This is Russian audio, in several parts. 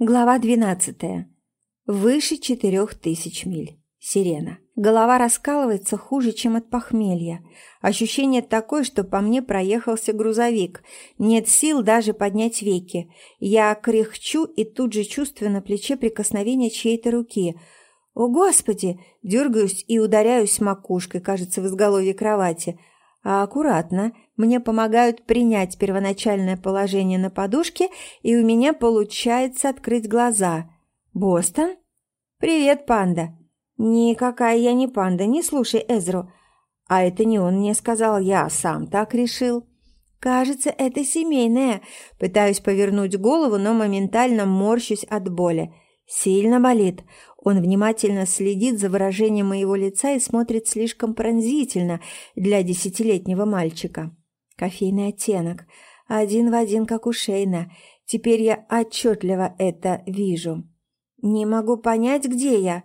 Глава 12. Выше четырех тысяч миль. Сирена. Голова раскалывается хуже, чем от похмелья. Ощущение такое, что по мне проехался грузовик. Нет сил даже поднять веки. Я кряхчу и тут же чувствую на плече прикосновение чьей-то руки. О, Господи! Дергаюсь и ударяюсь макушкой, кажется, в изголовье кровати. А аккуратно, мне помогают принять первоначальное положение на подушке, и у меня получается открыть глаза. «Бостон?» «Привет, панда!» «Никакая я не панда, не слушай Эзру!» «А это не он мне сказал, я сам так решил!» «Кажется, это семейное!» Пытаюсь повернуть голову, но моментально морщусь от боли. Сильно болит. Он внимательно следит за выражением моего лица и смотрит слишком пронзительно для десятилетнего мальчика. Кофейный оттенок. Один в один, как у Шейна. Теперь я отчетливо это вижу. Не могу понять, где я.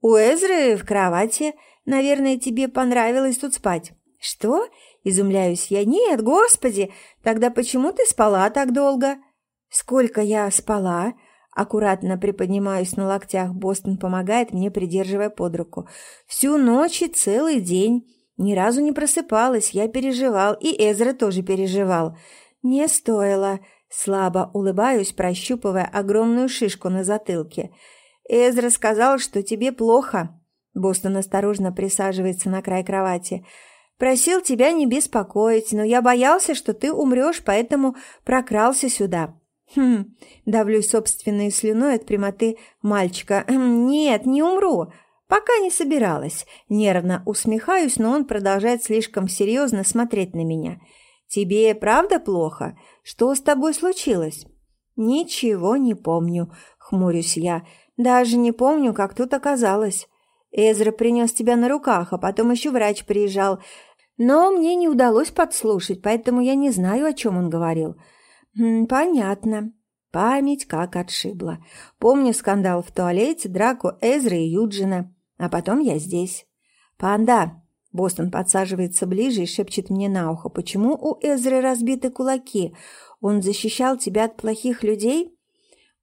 У Эзры в кровати. Наверное, тебе понравилось тут спать. Что? Изумляюсь я. Нет, господи, тогда почему ты спала так долго? Сколько я спала? Аккуратно приподнимаюсь на локтях. Бостон помогает мне, придерживая под руку. Всю ночь и целый день. Ни разу не просыпалась, я переживал, и Эзра тоже переживал. Не стоило. Слабо улыбаюсь, прощупывая огромную шишку на затылке. Эзра сказал, что тебе плохо. Бостон осторожно присаживается на край кровати. Просил тебя не беспокоить, но я боялся, что ты умрешь, поэтому прокрался сюда. Хм, давлю собственной слюной от прямоты мальчика. Хм, нет, не умру. Пока не собиралась. Нервно усмехаюсь, но он продолжает слишком серьезно смотреть на меня. «Тебе правда плохо? Что с тобой случилось?» «Ничего не помню», — хмурюсь я. «Даже не помню, как тут оказалось. Эзра принес тебя на руках, а потом еще врач приезжал. Но мне не удалось подслушать, поэтому я не знаю, о чем он говорил». «Понятно». Память как отшибла. Помню скандал в туалете, драку Эзры и Юджина. А потом я здесь. «Панда!» Бостон подсаживается ближе и шепчет мне на ухо. «Почему у Эзры разбиты кулаки? Он защищал тебя от плохих людей?»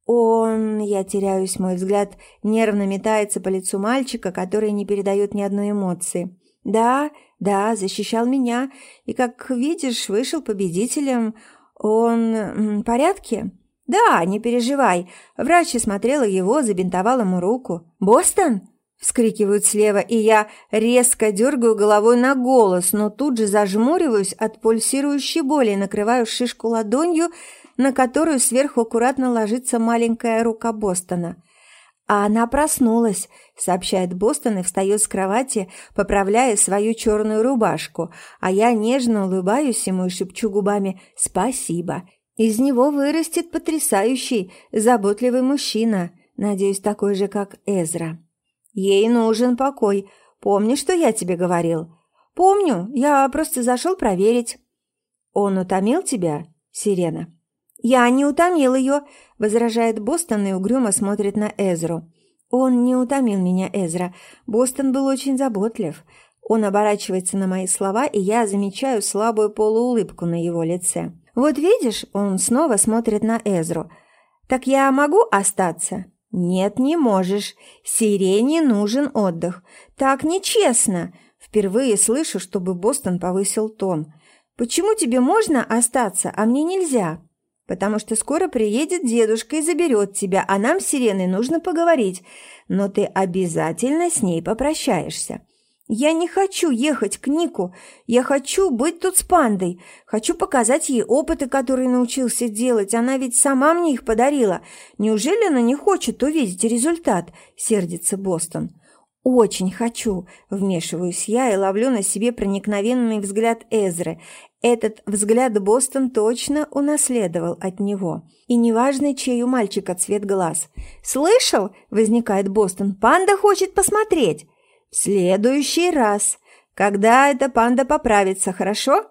Он, я теряюсь, мой взгляд нервно метается по лицу мальчика, который не передает ни одной эмоции. «Да, да, защищал меня, и, как видишь, вышел победителем. Он в порядке?» «Да, не переживай. Врач осмотрела его, забинтовал ему руку». «Бостон?» Вскрикивают слева, и я резко дергаю головой на голос, но тут же зажмуриваюсь от пульсирующей боли и накрываю шишку ладонью, на которую сверху аккуратно ложится маленькая рука Бостона. «А она проснулась», — сообщает Бостон и встает с кровати, поправляя свою черную рубашку, а я нежно улыбаюсь ему и шепчу губами «Спасибо». Из него вырастет потрясающий, заботливый мужчина, надеюсь, такой же, как Эзра. Ей нужен покой. Помнишь, что я тебе говорил? Помню, я просто зашел проверить. Он утомил тебя, Сирена? Я не утомил ее, возражает Бостон и угрюмо смотрит на Эзру. Он не утомил меня, Эзра. Бостон был очень заботлив. Он оборачивается на мои слова, и я замечаю слабую полуулыбку на его лице. «Вот видишь, он снова смотрит на Эзру. Так я могу остаться?» «Нет, не можешь. Сирене нужен отдых. Так нечестно!» Впервые слышу, чтобы Бостон повысил тон. «Почему тебе можно остаться, а мне нельзя?» «Потому что скоро приедет дедушка и заберет тебя, а нам с Сиреной нужно поговорить. Но ты обязательно с ней попрощаешься. Я не хочу ехать к Нику. Я хочу быть тут с пандой. Хочу показать ей опыты, которые научился делать. Она ведь сама мне их подарила. Неужели она не хочет увидеть результат? Сердится Бостон. Очень хочу, вмешиваюсь я и ловлю на себе проникновенный взгляд Эзры. Этот взгляд Бостон точно унаследовал от него. И неважно, чей у мальчика цвет глаз. «Слышал?» – возникает Бостон. «Панда хочет посмотреть!» следующий раз, когда эта панда поправится, хорошо?»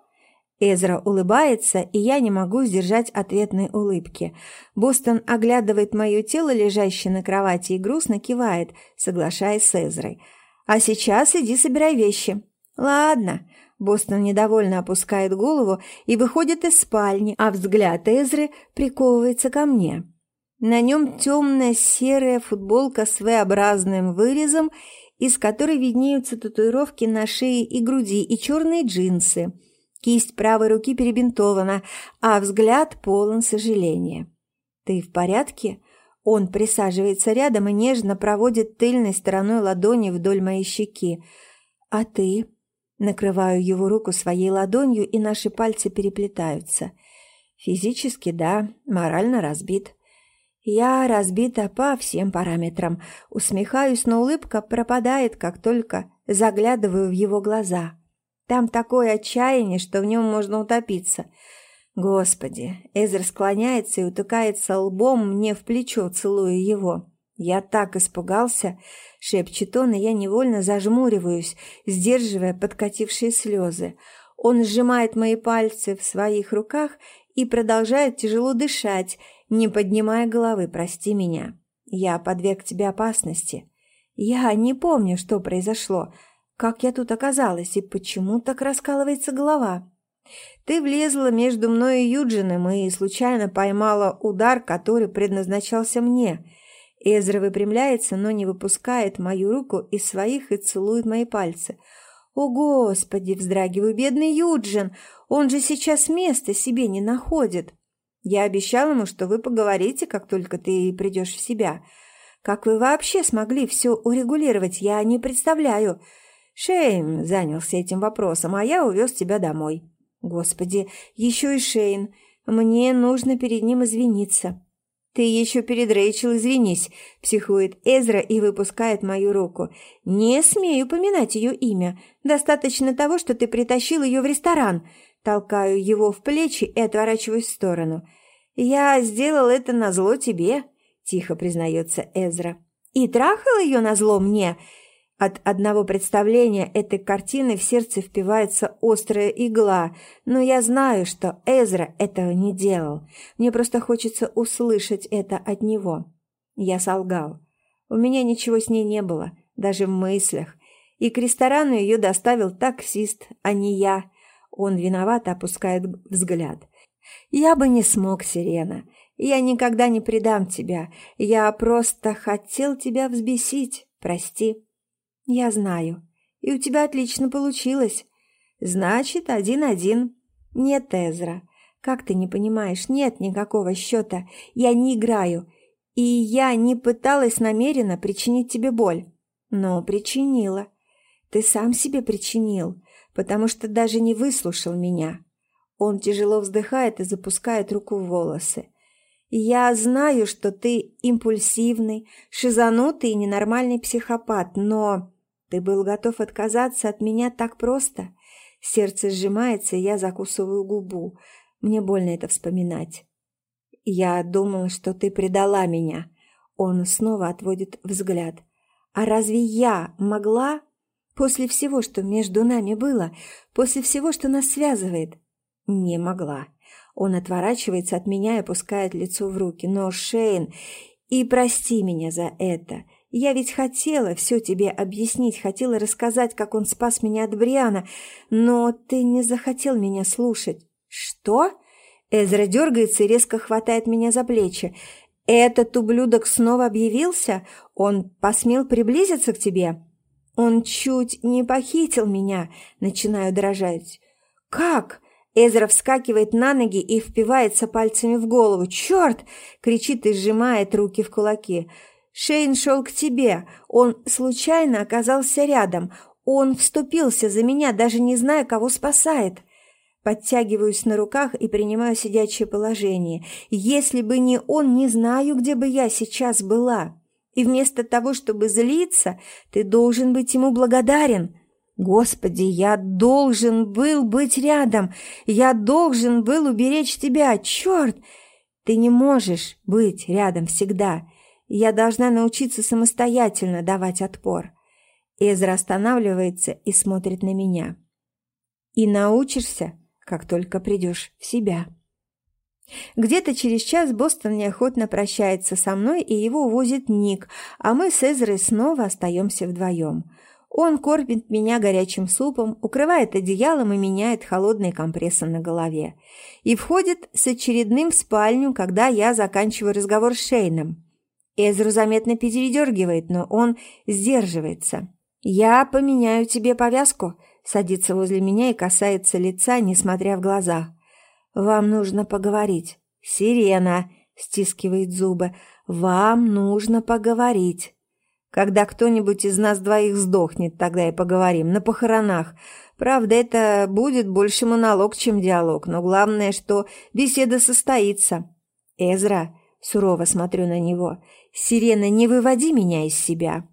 Эзра улыбается, и я не могу сдержать ответной улыбки. Бостон оглядывает мое тело, лежащее на кровати, и грустно кивает, соглашаясь с Эзрой. «А сейчас иди собирай вещи». «Ладно». Бостон недовольно опускает голову и выходит из спальни, а взгляд Эзры приковывается ко мне. На нем темная серая футболка с V-образным вырезом, из которой виднеются татуировки на шее и груди, и черные джинсы. Кисть правой руки перебинтована, а взгляд полон сожаления. «Ты в порядке?» Он присаживается рядом и нежно проводит тыльной стороной ладони вдоль моей щеки. «А ты?» Накрываю его руку своей ладонью, и наши пальцы переплетаются. Физически, да, морально разбит. Я разбита по всем параметрам. Усмехаюсь, но улыбка пропадает, как только заглядываю в его глаза. Там такое отчаяние, что в нем можно утопиться. Господи, Эзер склоняется и утыкается лбом мне в плечо, целуя его. Я так испугался, шепчет он, и я невольно зажмуриваюсь, сдерживая подкатившие слезы. Он сжимает мои пальцы в своих руках и продолжает тяжело дышать, не поднимая головы, прости меня. Я подверг тебе опасности. Я не помню, что произошло, как я тут оказалась и почему так раскалывается голова. Ты влезла между мной и Юджином и случайно поймала удар, который предназначался мне. Эзра выпрямляется, но не выпускает мою руку из своих и целует мои пальцы. «О, Господи!» – вздрагиваю. «Бедный Юджин! Он же сейчас места себе не находит!» Я обещал ему, что вы поговорите, как только ты придешь в себя. Как вы вообще смогли все урегулировать, я не представляю. Шейн занялся этим вопросом, а я увез тебя домой. Господи, еще и Шейн. Мне нужно перед ним извиниться. «Ты еще перед Рэйчел извинись», – психует Эзра и выпускает мою руку. «Не смею упоминать ее имя. Достаточно того, что ты притащил ее в ресторан. Толкаю его в плечи и отворачиваюсь в сторону. «Я сделал это на зло тебе», – тихо признается Эзра. «И трахал ее на зло мне?» От одного представления этой картины в сердце впивается острая игла, но я знаю, что Эзра этого не делал. Мне просто хочется услышать это от него. Я солгал. У меня ничего с ней не было, даже в мыслях. И к ресторану ее доставил таксист, а не я. Он виновато опускает взгляд. «Я бы не смог, Сирена. Я никогда не предам тебя. Я просто хотел тебя взбесить. Прости». «Я знаю. И у тебя отлично получилось. Значит, один-один. Нет, Эзра. Как ты не понимаешь, нет никакого счета. Я не играю. И я не пыталась намеренно причинить тебе боль. Но причинила. Ты сам себе причинил потому что даже не выслушал меня. Он тяжело вздыхает и запускает руку в волосы. «Я знаю, что ты импульсивный, шизанутый и ненормальный психопат, но ты был готов отказаться от меня так просто?» Сердце сжимается, и я закусываю губу. Мне больно это вспоминать. «Я думал, что ты предала меня». Он снова отводит взгляд. «А разве я могла После всего, что между нами было, после всего, что нас связывает. Не могла. Он отворачивается от меня и опускает лицо в руки. Но, Шейн, и прости меня за это. Я ведь хотела все тебе объяснить, хотела рассказать, как он спас меня от Бриана, но ты не захотел меня слушать. Что? Эзра дергается и резко хватает меня за плечи. Этот ублюдок снова объявился? Он посмел приблизиться к тебе? Он чуть не похитил меня, начинаю дрожать. Как? Эзра вскакивает на ноги и впивается пальцами в голову. «Черт!» — кричит и сжимает руки в кулаки. «Шейн шел к тебе. Он случайно оказался рядом. Он вступился за меня, даже не зная, кого спасает». Подтягиваюсь на руках и принимаю сидячее положение. Если бы не он, не знаю, где бы я сейчас была. И вместо того, чтобы злиться, ты должен быть ему благодарен. Господи, я должен был быть рядом. Я должен был уберечь тебя. Черт! Ты не можешь быть рядом всегда. Я должна научиться самостоятельно давать отпор. Эзра останавливается и смотрит на меня. И научишься, как только придешь в себя. Где-то через час Бостон неохотно прощается со мной, и его увозит Ник, а мы с Эзрой снова остаемся вдвоем. Он кормит меня горячим супом, укрывает одеялом и меняет холодные компрессы на голове. И входит с очередным в спальню, когда я заканчиваю разговор с Шейном. Эзру заметно передергивает, но он сдерживается. «Я поменяю тебе повязку», — садится возле меня и касается лица, несмотря в глаза. «Вам нужно поговорить». «Сирена», — стискивает зубы, — «вам нужно поговорить». Когда кто-нибудь из нас двоих сдохнет, тогда и поговорим, на похоронах. Правда, это будет больше монолог, чем диалог, но главное, что беседа состоится. Эзра, сурово смотрю на него, Сирена, не выводи меня из себя.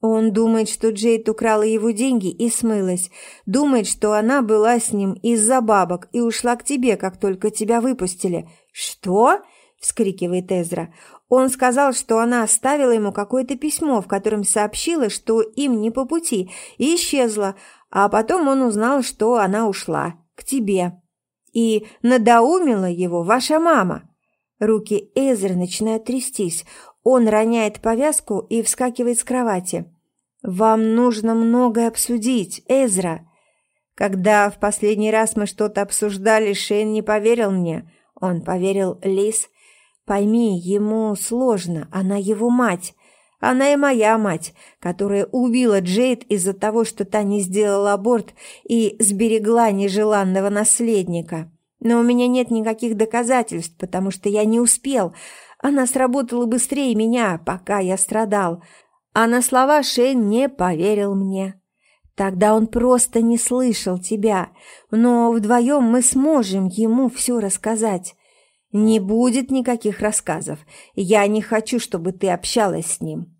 Он думает, что Джейд украла его деньги и смылась. Думает, что она была с ним из-за бабок и ушла к тебе, как только тебя выпустили. «Что?» – вскрикивает Эзра. Он сказал, что она оставила ему какое-то письмо, в котором сообщила, что им не по пути, и исчезла, а потом он узнал, что она ушла к тебе. И надоумила его ваша мама. Руки Эзры начинают трястись. Он роняет повязку и вскакивает с кровати. «Вам нужно многое обсудить, Эзра». Когда в последний раз мы что-то обсуждали, Шейн не поверил мне. Он поверил Лис Пойми, ему сложно, она его мать. Она и моя мать, которая убила Джейд из-за того, что та не сделала аборт и сберегла нежеланного наследника. Но у меня нет никаких доказательств, потому что я не успел. Она сработала быстрее меня, пока я страдал. А на слова Шейн не поверил мне. Тогда он просто не слышал тебя, но вдвоем мы сможем ему все рассказать. «Не будет никаких рассказов. Я не хочу, чтобы ты общалась с ним».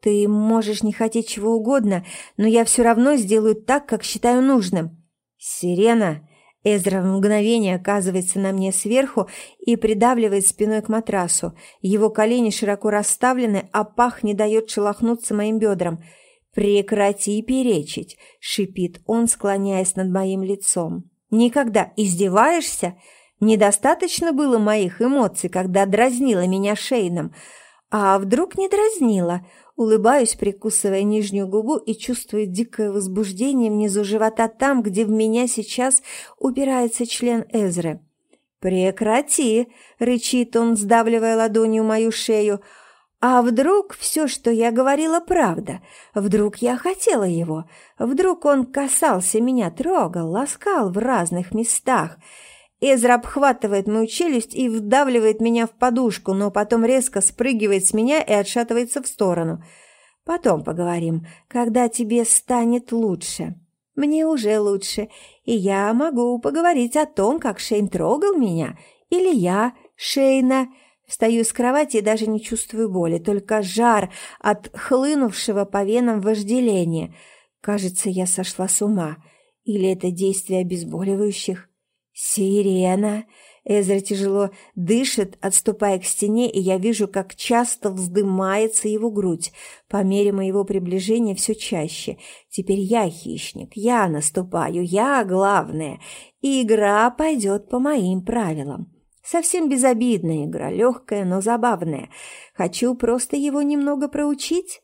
«Ты можешь не хотеть чего угодно, но я все равно сделаю так, как считаю нужным». «Сирена!» Эзра в мгновение оказывается на мне сверху и придавливает спиной к матрасу. Его колени широко расставлены, а пах не дает шелохнуться моим бедрам. «Прекрати перечить!» — шипит он, склоняясь над моим лицом. «Никогда издеваешься?» Недостаточно было моих эмоций, когда дразнила меня Шейном. А вдруг не дразнила? Улыбаюсь, прикусывая нижнюю губу и чувствую дикое возбуждение внизу живота там, где в меня сейчас упирается член Эзры. «Прекрати!» — рычит он, сдавливая ладонью мою шею. «А вдруг все, что я говорила, правда? Вдруг я хотела его? Вдруг он касался меня, трогал, ласкал в разных местах?» Эзра обхватывает мою челюсть и вдавливает меня в подушку, но потом резко спрыгивает с меня и отшатывается в сторону. Потом поговорим, когда тебе станет лучше. Мне уже лучше, и я могу поговорить о том, как Шейн трогал меня, или я Шейна. Встаю с кровати и даже не чувствую боли, только жар от хлынувшего по венам вожделения. Кажется, я сошла с ума. Или это действие обезболивающих? «Сирена!» Эзра тяжело дышит, отступая к стене, и я вижу, как часто вздымается его грудь. По мере моего приближения все чаще. Теперь я хищник, я наступаю, я главная. И игра пойдет по моим правилам. Совсем безобидная игра, легкая, но забавная. Хочу просто его немного проучить.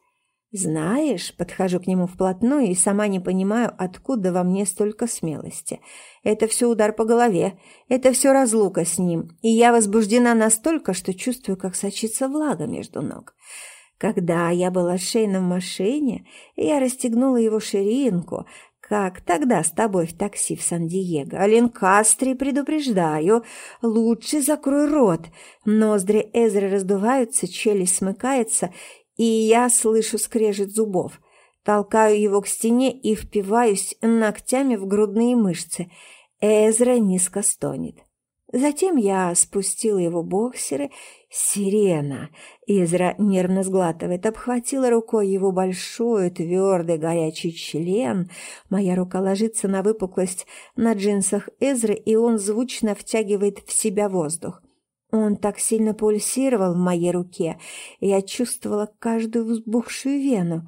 «Знаешь», — подхожу к нему вплотную и сама не понимаю, откуда во мне столько смелости. Это все удар по голове, это все разлука с ним, и я возбуждена настолько, что чувствую, как сочится влага между ног. Когда я была шейном в машине, я расстегнула его ширинку, как тогда с тобой в такси в Сан-Диего. Ленкастре предупреждаю, лучше закрой рот. Ноздри Эзры раздуваются, челюсть смыкается, и я слышу скрежет зубов. Толкаю его к стене и впиваюсь ногтями в грудные мышцы. Эзра низко стонет. Затем я спустила его боксеры. «Сирена!» Эзра нервно сглатывает, обхватила рукой его большой, твердый, горячий член. Моя рука ложится на выпуклость на джинсах Эзры, и он звучно втягивает в себя воздух. Он так сильно пульсировал в моей руке, я чувствовала каждую взбухшую вену.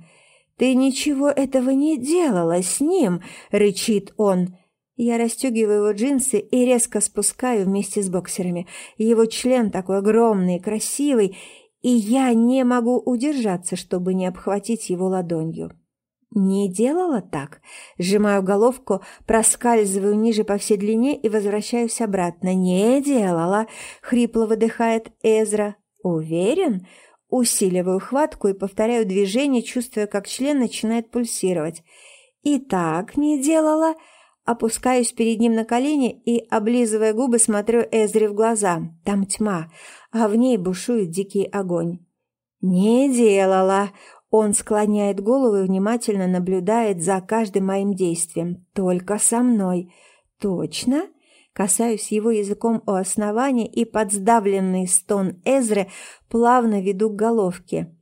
«Ты ничего этого не делала с ним!» — рычит он. Я расстегиваю его джинсы и резко спускаю вместе с боксерами. Его член такой огромный и красивый, и я не могу удержаться, чтобы не обхватить его ладонью. Не делала так. Сжимаю головку, проскальзываю ниже по всей длине и возвращаюсь обратно. Не делала, хрипло выдыхает Эзра. Уверен? Усиливаю хватку и повторяю движение, чувствуя, как член начинает пульсировать. И так не делала. Опускаюсь перед ним на колени и, облизывая губы, смотрю Эзре в глаза. Там тьма, а в ней бушует дикий огонь. «Не делала!» Он склоняет голову и внимательно наблюдает за каждым моим действием. «Только со мной!» «Точно?» Касаюсь его языком у основания и под сдавленный стон Эзры плавно веду к головке.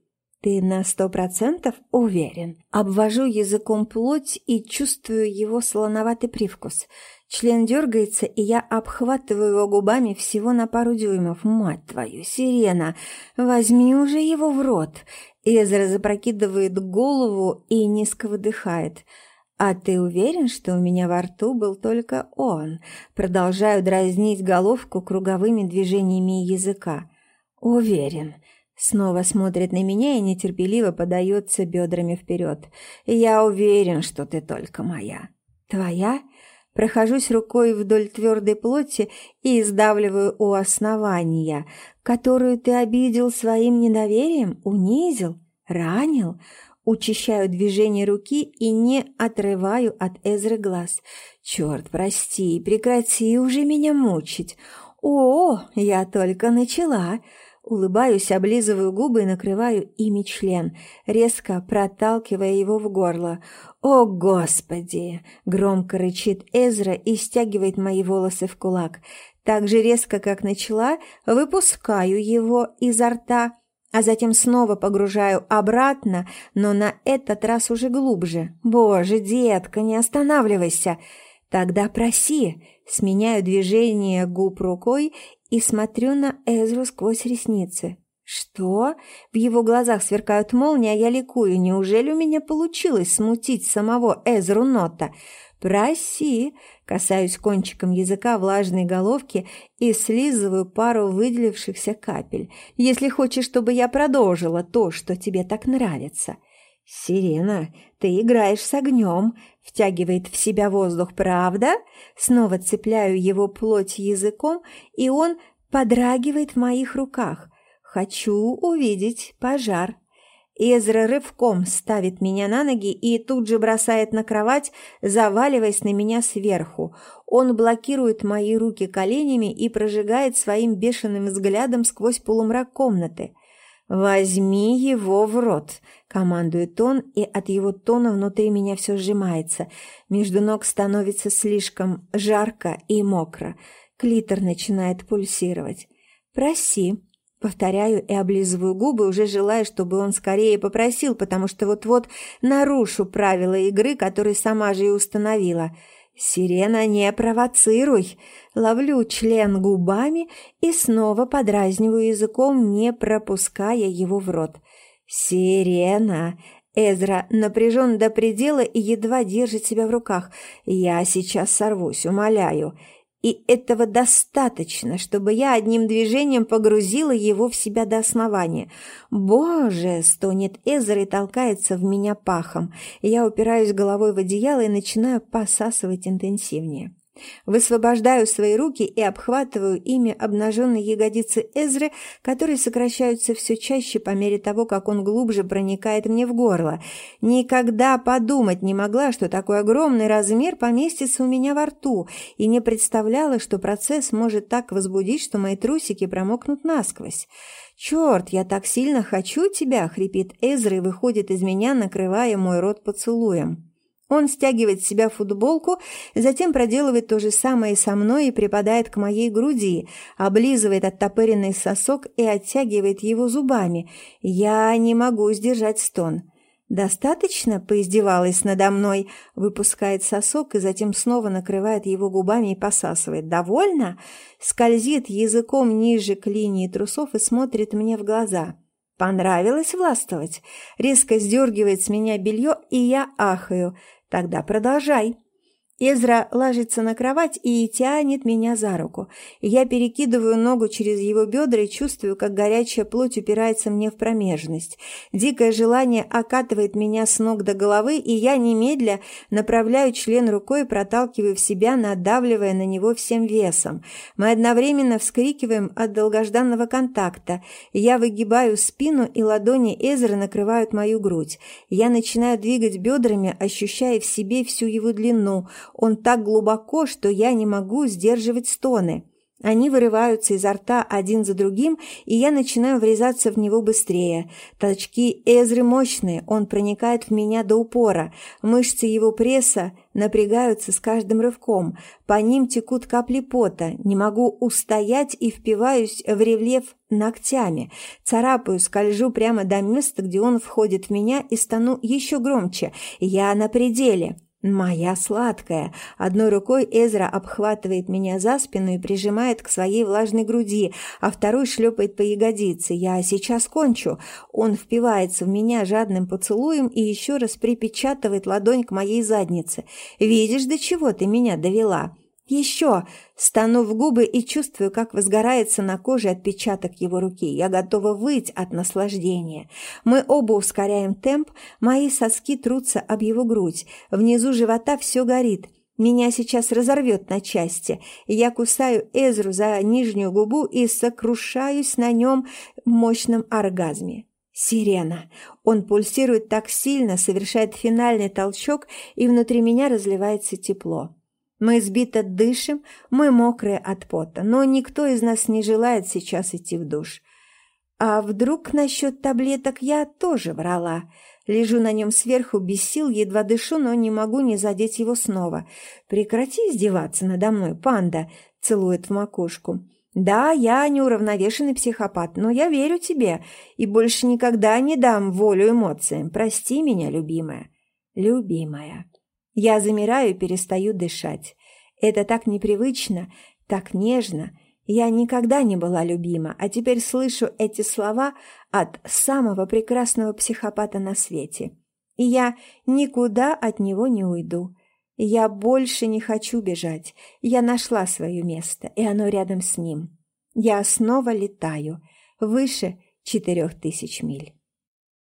«Ты на сто процентов уверен?» Обвожу языком плоть и чувствую его солоноватый привкус. Член дергается, и я обхватываю его губами всего на пару дюймов. «Мать твою, сирена! Возьми уже его в рот!» Эзра запрокидывает голову и низко выдыхает – «А ты уверен, что у меня во рту был только он?» Продолжаю дразнить головку круговыми движениями языка. «Уверен». Снова смотрит на меня и нетерпеливо подается бедрами вперед. «Я уверен, что ты только моя». «Твоя?» Прохожусь рукой вдоль твердой плоти и издавливаю у основания, которую ты обидел своим недоверием, унизил, ранил, Учащаю движение руки и не отрываю от Эзры глаз. «Черт, прости, прекрати уже меня мучить!» «О, я только начала!» Улыбаюсь, облизываю губы и накрываю ими член, резко проталкивая его в горло. «О, Господи!» — громко рычит Эзра и стягивает мои волосы в кулак. Так же резко, как начала, выпускаю его изо рта а затем снова погружаю обратно, но на этот раз уже глубже. «Боже, детка, не останавливайся!» «Тогда проси!» Сменяю движение губ рукой и смотрю на Эзру сквозь ресницы. «Что?» В его глазах сверкают молнии, а я ликую. Неужели у меня получилось смутить самого Эзру Нота? «Проси!» Касаюсь кончиком языка влажной головки и слизываю пару выделившихся капель. «Если хочешь, чтобы я продолжила то, что тебе так нравится». «Сирена, ты играешь с огнем», — втягивает в себя воздух, правда? Снова цепляю его плоть языком, и он подрагивает в моих руках. «Хочу увидеть пожар». Эзра рывком ставит меня на ноги и тут же бросает на кровать, заваливаясь на меня сверху. Он блокирует мои руки коленями и прожигает своим бешеным взглядом сквозь полумрак комнаты. «Возьми его в рот», — командует он, и от его тона внутри меня все сжимается. Между ног становится слишком жарко и мокро. Клитор начинает пульсировать. «Проси», Повторяю и облизываю губы, уже желая, чтобы он скорее попросил, потому что вот-вот нарушу правила игры, которые сама же и установила. «Сирена, не провоцируй!» Ловлю член губами и снова подразниваю языком, не пропуская его в рот. «Сирена!» Эзра напряжен до предела и едва держит себя в руках. «Я сейчас сорвусь, умоляю!» И этого достаточно, чтобы я одним движением погрузила его в себя до основания. «Боже!» — стонет Эзер и толкается в меня пахом. Я упираюсь головой в одеяло и начинаю посасывать интенсивнее. Высвобождаю свои руки и обхватываю ими обнаженные ягодицы Эзры, которые сокращаются все чаще по мере того, как он глубже проникает мне в горло. Никогда подумать не могла, что такой огромный размер поместится у меня во рту, и не представляла, что процесс может так возбудить, что мои трусики промокнут насквозь. «Черт, я так сильно хочу тебя!» — хрипит Эзра и выходит из меня, накрывая мой рот поцелуем. Он стягивает с себя футболку, затем проделывает то же самое со мной и припадает к моей груди, облизывает оттопыренный сосок и оттягивает его зубами. Я не могу сдержать стон. «Достаточно?» – поиздевалась надо мной, выпускает сосок и затем снова накрывает его губами и посасывает. «Довольно?» Скользит языком ниже к линии трусов и смотрит мне в глаза. «Понравилось властвовать?» Резко сдергивает с меня белье, и я ахаю – Тогда продолжай. Эзра ложится на кровать и тянет меня за руку. Я перекидываю ногу через его бедра и чувствую, как горячая плоть упирается мне в промежность. Дикое желание окатывает меня с ног до головы, и я немедля направляю член рукой и проталкиваю в себя, надавливая на него всем весом. Мы одновременно вскрикиваем от долгожданного контакта. Я выгибаю спину, и ладони Эзра накрывают мою грудь. Я начинаю двигать бедрами, ощущая в себе всю его длину – он так глубоко, что я не могу сдерживать стоны. Они вырываются изо рта один за другим, и я начинаю врезаться в него быстрее. Толчки Эзры мощные, он проникает в меня до упора. Мышцы его пресса напрягаются с каждым рывком. По ним текут капли пота. Не могу устоять и впиваюсь в ревлев ногтями. Царапаю, скольжу прямо до места, где он входит в меня, и стану еще громче. Я на пределе. «Моя сладкая!» Одной рукой Эзра обхватывает меня за спину и прижимает к своей влажной груди, а второй шлепает по ягодице. «Я сейчас кончу!» Он впивается в меня жадным поцелуем и еще раз припечатывает ладонь к моей заднице. «Видишь, до чего ты меня довела?» «Еще!» Стану в губы и чувствую, как возгорается на коже отпечаток его руки. Я готова выть от наслаждения. Мы оба ускоряем темп, мои соски трутся об его грудь. Внизу живота все горит. Меня сейчас разорвет на части. Я кусаю Эзру за нижнюю губу и сокрушаюсь на нем в мощном оргазме. Сирена. Он пульсирует так сильно, совершает финальный толчок, и внутри меня разливается тепло. Мы сбито дышим, мы мокрые от пота, но никто из нас не желает сейчас идти в душ. А вдруг насчет таблеток я тоже врала? Лежу на нем сверху, без сил, едва дышу, но не могу не задеть его снова. «Прекрати издеваться надо мной, панда!» — целует в макушку. «Да, я неуравновешенный психопат, но я верю тебе и больше никогда не дам волю эмоциям. Прости меня, любимая». «Любимая». Я замираю и перестаю дышать. Это так непривычно, так нежно. Я никогда не была любима, а теперь слышу эти слова от самого прекрасного психопата на свете. И я никуда от него не уйду. Я больше не хочу бежать. Я нашла свое место, и оно рядом с ним. Я снова летаю, выше четырех тысяч миль.